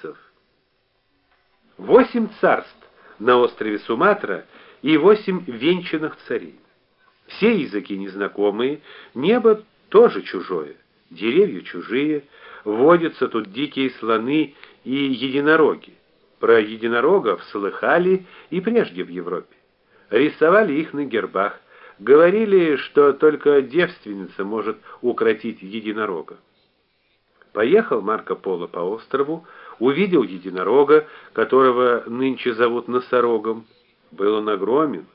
индейцев. Восемь царств на острове Суматра и восемь венчанных царей. Все языки незнакомые, небо тоже чужое, деревья чужие, водятся тут дикие слоны и единороги. Про единорогов слыхали и прежде в Европе. Рисовали их на гербах, говорили, что только девственница может укротить единорога. Поехал Марко Поло по острову, увидел единорога, которого нынче зовут носорогом. Был он огромен,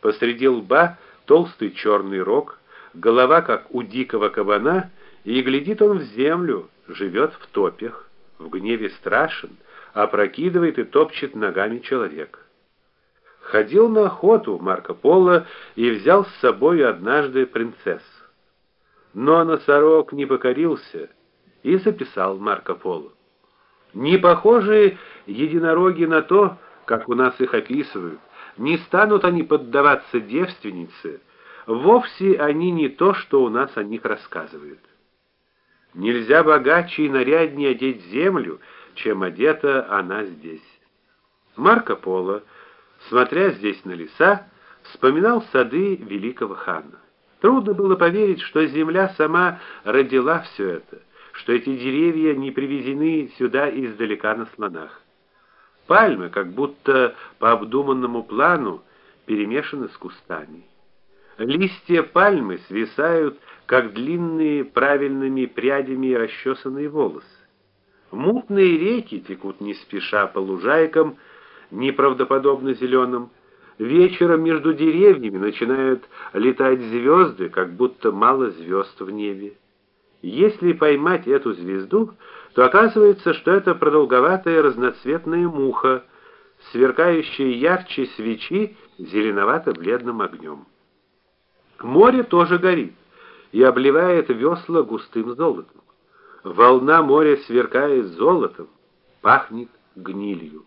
посреди лба толстый черный рог, голова как у дикого кабана, и глядит он в землю, живет в топях, в гневе страшен, опрокидывает и топчет ногами человека. Ходил на охоту Марко Поло и взял с собой однажды принцессу. Но носорог не покорился и записал Марко Поло. Не похожи единороги на то, как у нас их описывают. Не станут они поддаваться девственнице, вовсе они не то, что у нас о них рассказывают. Нельзя богаче и наряднее одеть землю, чем одета она здесь. Марко Поло, смотря здесь на леса, вспоминал сады великого хана. Трудно было поверить, что земля сама родила все это, что эти деревья не привезены сюда издалека на слонах. Пальмы, как будто по обдуманному плану, перемешаны с кустами. Листья пальмы свисают, как длинные правильными прядями расчесанные волосы. Мутные реки текут не спеша по лужайкам, неправдоподобно зеленым. Вечером между деревьями начинают летать звезды, как будто мало звезд в небе. Если поймать эту звезду, то оказывается, что это продолговатая разноцветная муха, сверкающая ярче свечи зеленовато-бледным огнем. Море тоже горит и обливает весла густым золотом. Волна моря сверкает золотом, пахнет гнилью.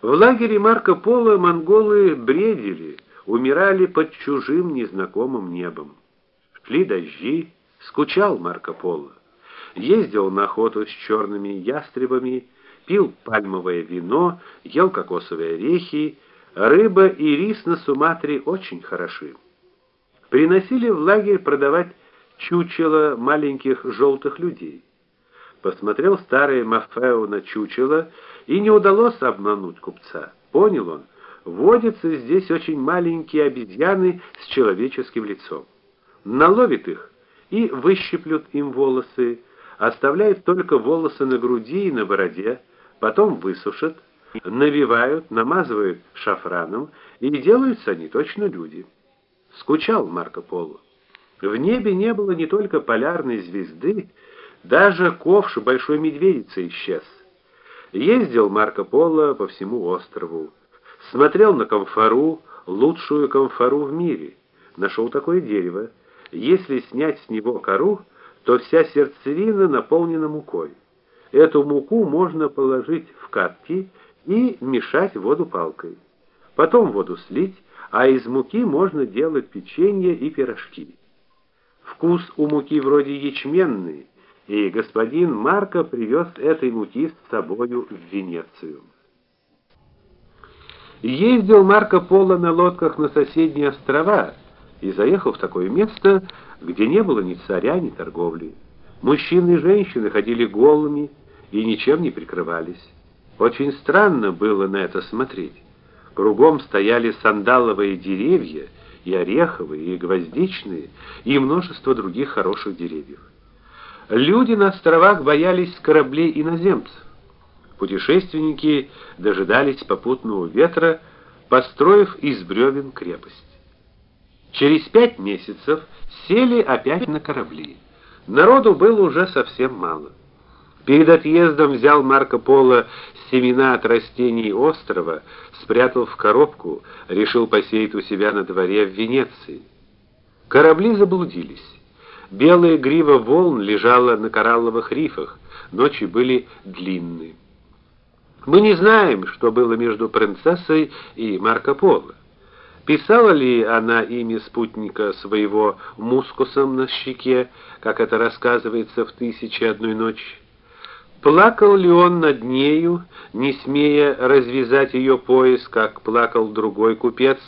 В лагере Марко Поло монголы бредили, умирали под чужим незнакомым небом. Шли дожди, скучал Марко Поло. Ездил на охоту с черными ястребами, пил пальмовое вино, ел кокосовые орехи, рыба и рис на Суматре очень хороши. Приносили в лагерь продавать чучело маленьких желтых людей. Посмотрел старый Мафео на чучело, и не удалось обмануть купца. Понял он, водятся здесь очень маленькие обезьяны с человеческим лицом. Наловит их и выщиплют им волосы, оставляет только волосы на груди и на бороде, потом высушат, навивают, намазывают шафраном, и делаются они точно люди. Скучал Марко Поло. В небе не было не только полярной звезды, даже ковш большой медведицы исчез. Ездил Марко Поло по всему острову, смотрел на камфору, лучшую камфору в мире. Нашел такое дерево. Если снять с него кору, то вся сердцевина наполнена мукой. Эту муку можно положить в катки и мешать воду палкой. Потом воду слить, а из муки можно делать печенье и пирожки. Вкус у муки вроде ячменный, и господин Марко привез этой муки с собою в Венецию. Ездил Марко Поло на лодках на соседние острова и заехал в такое место, где не было ни царя, ни торговли. Мужчины и женщины ходили голыми и ничем не прикрывались. Очень странно было на это смотреть. Кругом стояли сандаловые деревья, и ореховые, и гвоздичные, и множество других хороших деревьев. Люди на островах боялись кораблей иноземцев. Путешественники дожидались попутного ветра, построив из бревен крепость. Через пять месяцев сели опять на корабли. Народу было уже совсем мало. Перед отъездом взял Марко Поло семена от растений острова, спрятал в коробку, решил посеять у себя на дворе в Венеции. Корабли заблудились. Белая грива волн лежала на коралловых рифах, ночи были длинные. Мы не знаем, что было между принцессой и Марко Поло. Писала ли она имя спутника своего мускусом на щеке, как это рассказывается в «Тысяче одной ночи»? Плакал ли он над нею, не смея развязать ее пояс, как плакал другой купец?